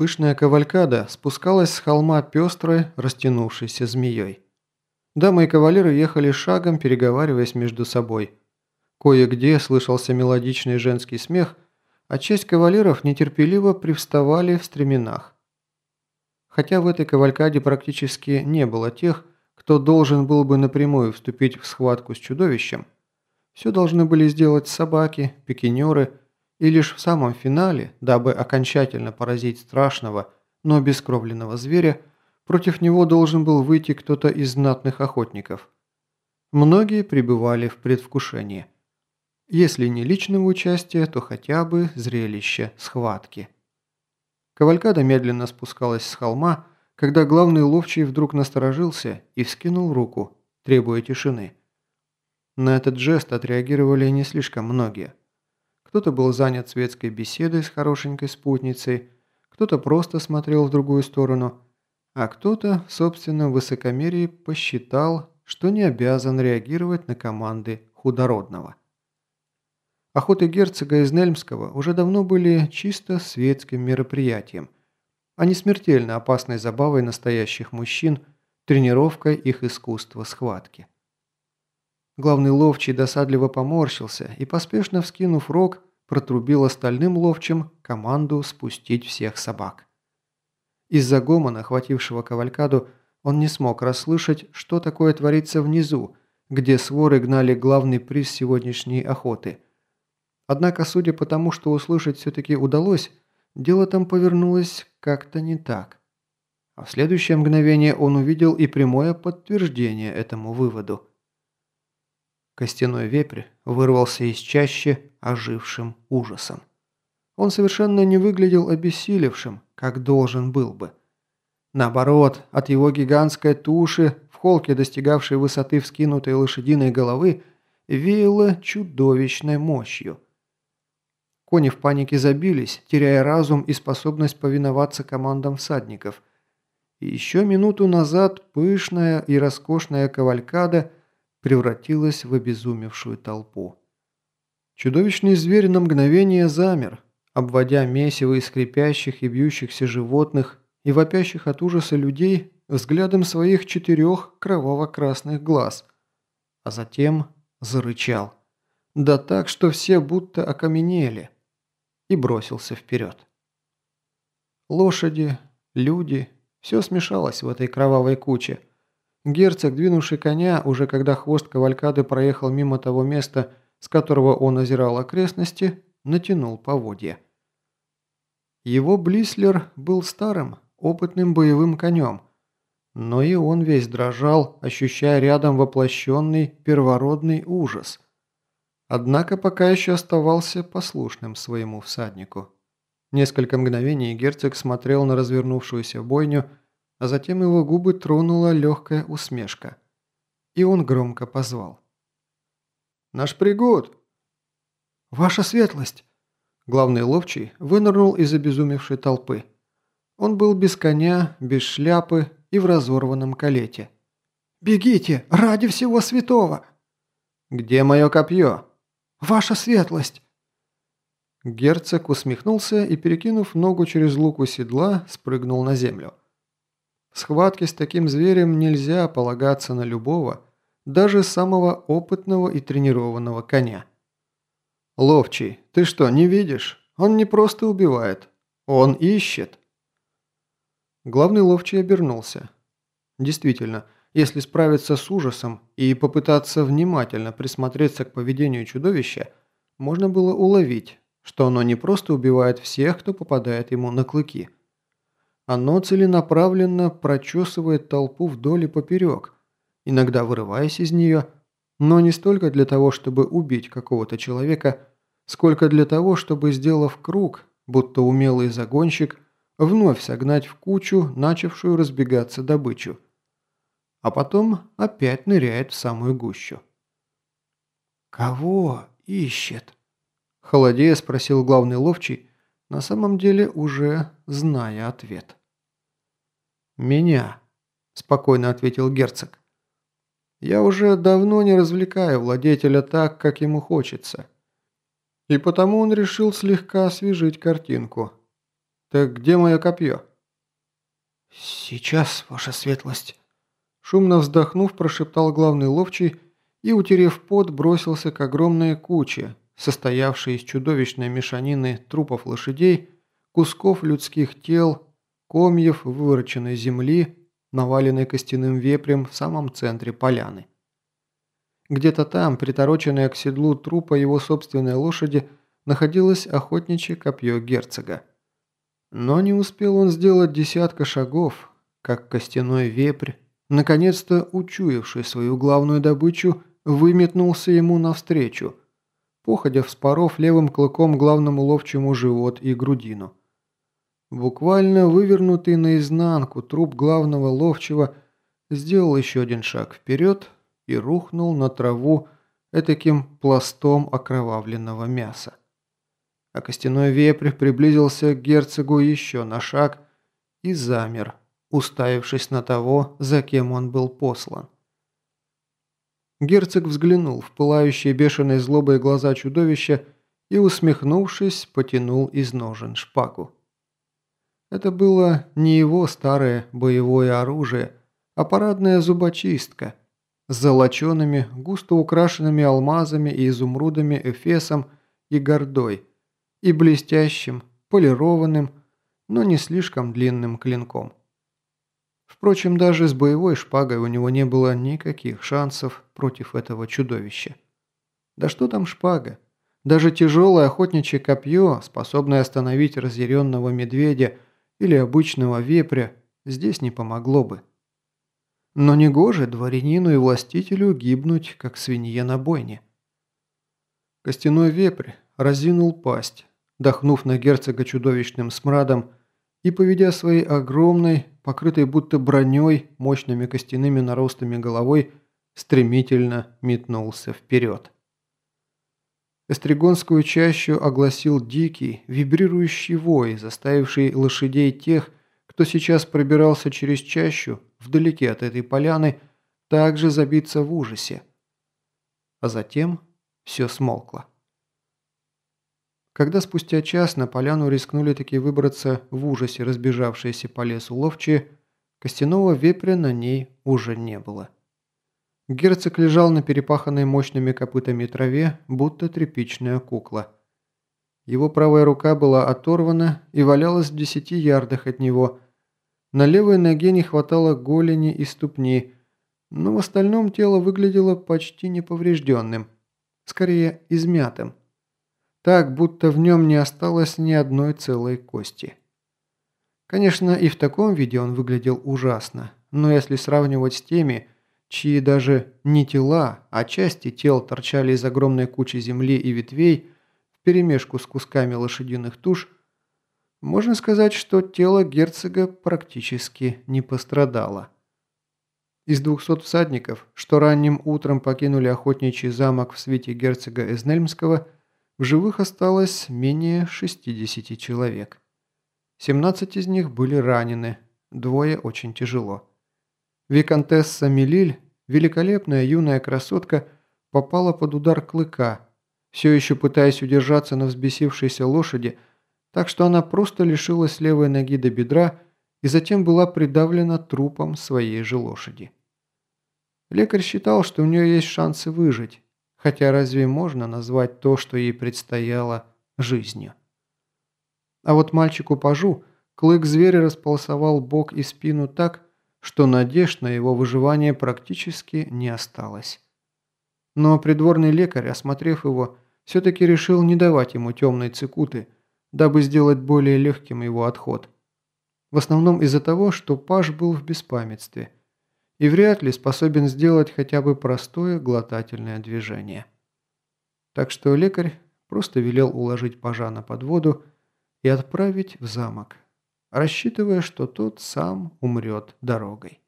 Пышная кавалькада спускалась с холма пестрой, растянувшейся змеей. Дамы и кавалеры ехали шагом, переговариваясь между собой. Кое-где слышался мелодичный женский смех, а часть кавалеров нетерпеливо привставали в стременах. Хотя в этой кавалькаде практически не было тех, кто должен был бы напрямую вступить в схватку с чудовищем, все должны были сделать собаки, пикинеры и лишь в самом финале, дабы окончательно поразить страшного, но бескровленного зверя, против него должен был выйти кто-то из знатных охотников. Многие пребывали в предвкушении. Если не личного участия, то хотя бы зрелище схватки. Кавалькада медленно спускалась с холма, когда главный ловчий вдруг насторожился и вскинул руку, требуя тишины. На этот жест отреагировали не слишком многие. Кто-то был занят светской беседой с хорошенькой спутницей, кто-то просто смотрел в другую сторону, а кто-то в собственном высокомерии посчитал, что не обязан реагировать на команды худородного. Охоты герцога из Нельмского уже давно были чисто светским мероприятием, а не смертельно опасной забавой настоящих мужчин, тренировкой их искусства схватки. Главный ловчий досадливо поморщился и, поспешно вскинув рог, протрубил остальным ловчим команду спустить всех собак. Из-за гомона, охватившего кавалькаду, он не смог расслышать, что такое творится внизу, где своры гнали главный приз сегодняшней охоты. Однако, судя по тому, что услышать все-таки удалось, дело там повернулось как-то не так. А в следующее мгновение он увидел и прямое подтверждение этому выводу – Костяной вепрь вырвался из чаще ожившим ужасом. Он совершенно не выглядел обессилевшим, как должен был бы. Наоборот, от его гигантской туши, в холке достигавшей высоты вскинутой лошадиной головы, веяло чудовищной мощью. Кони в панике забились, теряя разум и способность повиноваться командам всадников. И еще минуту назад пышная и роскошная кавалькада – превратилась в обезумевшую толпу. Чудовищный зверь на мгновение замер, обводя месиво из скрипящих и бьющихся животных и вопящих от ужаса людей взглядом своих четырех кроваво-красных глаз, а затем зарычал. Да так, что все будто окаменели, и бросился вперед. Лошади, люди, все смешалось в этой кровавой куче – Герцог, двинувший коня, уже когда хвост кавалькады проехал мимо того места, с которого он озирал окрестности, натянул поводья. Его Блислер был старым, опытным боевым конем, но и он весь дрожал, ощущая рядом воплощенный первородный ужас. Однако пока еще оставался послушным своему всаднику. Несколько мгновений герцог смотрел на развернувшуюся бойню, а затем его губы тронула легкая усмешка. И он громко позвал. «Наш пригод!» «Ваша светлость!» Главный ловчий вынырнул из обезумевшей толпы. Он был без коня, без шляпы и в разорванном калете. «Бегите! Ради всего святого!» «Где мое копье?» «Ваша светлость!» Герцог усмехнулся и, перекинув ногу через луку седла, спрыгнул на землю. В схватке с таким зверем нельзя полагаться на любого, даже самого опытного и тренированного коня. «Ловчий, ты что, не видишь? Он не просто убивает. Он ищет». Главный ловчий обернулся. Действительно, если справиться с ужасом и попытаться внимательно присмотреться к поведению чудовища, можно было уловить, что оно не просто убивает всех, кто попадает ему на клыки – оно целенаправленно прочесывает толпу вдоль и поперек, иногда вырываясь из нее, но не столько для того, чтобы убить какого-то человека, сколько для того, чтобы, сделав круг, будто умелый загонщик, вновь согнать в кучу начавшую разбегаться добычу. А потом опять ныряет в самую гущу. «Кого ищет?» – холодея спросил главный ловчий, на самом деле уже зная ответ. «Меня», – спокойно ответил герцог. «Я уже давно не развлекаю владетеля так, как ему хочется. И потому он решил слегка освежить картинку. «Так где мое копье?» «Сейчас, ваша светлость». Шумно вздохнув, прошептал главный ловчий и, утерев пот, бросился к огромной куче, состоявшей из чудовищной мешанины трупов лошадей, кусков людских тел, комьев вывороченной земли, наваленной костяным вепрем в самом центре поляны. Где-то там, притороченное к седлу трупа его собственной лошади, находилось охотничье копье герцога. Но не успел он сделать десятка шагов, как костяной вепрь, наконец-то учуявший свою главную добычу, выметнулся ему навстречу, походя вспоров левым клыком главному ловчему живот и грудину. Буквально вывернутый наизнанку труп главного ловчего сделал еще один шаг вперед и рухнул на траву этаким пластом окровавленного мяса. А костяной вепрь приблизился к герцогу еще на шаг и замер, уставившись на того, за кем он был послан. Герцог взглянул в пылающие бешеной злобой глаза чудовища и, усмехнувшись, потянул из ножен шпагу. Это было не его старое боевое оружие, а парадная зубочистка с золочеными, густо украшенными алмазами и изумрудами эфесом и гордой, и блестящим, полированным, но не слишком длинным клинком. Впрочем, даже с боевой шпагой у него не было никаких шансов против этого чудовища. Да что там шпага? Даже тяжелое охотничье копье, способное остановить разъяренного медведя или обычного вепря, здесь не помогло бы. Но не гоже дворянину и властителю гибнуть, как свинье на бойне. Костяной вепрь разинул пасть, дохнув на герцога чудовищным смрадом и, поведя своей огромной, покрытой будто броней, мощными костяными наростами головой, стремительно метнулся вперед. Эстригонскую чащу огласил дикий, вибрирующий вой, заставивший лошадей тех, кто сейчас пробирался через чащу, вдалеке от этой поляны, также забиться в ужасе. А затем все смолкло. Когда спустя час на поляну рискнули таки выбраться в ужасе разбежавшиеся по лесу ловчие, костяного вепря на ней уже не было. Герцог лежал на перепаханной мощными копытами траве, будто тряпичная кукла. Его правая рука была оторвана и валялась в десяти ярдах от него. На левой ноге не хватало голени и ступни, но в остальном тело выглядело почти неповрежденным, скорее измятым так, будто в нем не осталось ни одной целой кости. Конечно, и в таком виде он выглядел ужасно, но если сравнивать с теми, чьи даже не тела, а части тел торчали из огромной кучи земли и ветвей вперемешку с кусками лошадиных туш, можно сказать, что тело герцога практически не пострадало. Из двухсот всадников, что ранним утром покинули охотничий замок в свете герцога Эзнельмского – в живых осталось менее 60 человек. 17 из них были ранены, двое очень тяжело. Викантесса Мелиль, великолепная юная красотка, попала под удар клыка, все еще пытаясь удержаться на взбесившейся лошади, так что она просто лишилась левой ноги до бедра и затем была придавлена трупом своей же лошади. Лекарь считал, что у нее есть шансы выжить, Хотя разве можно назвать то, что ей предстояло, жизнью? А вот мальчику-пажу клык зверя располосовал бок и спину так, что надежд на его выживание практически не осталось. Но придворный лекарь, осмотрев его, все-таки решил не давать ему темной цикуты, дабы сделать более легким его отход. В основном из-за того, что паж был в беспамятстве – и вряд ли способен сделать хотя бы простое глотательное движение. Так что лекарь просто велел уложить пажа на подводу и отправить в замок, рассчитывая, что тот сам умрет дорогой.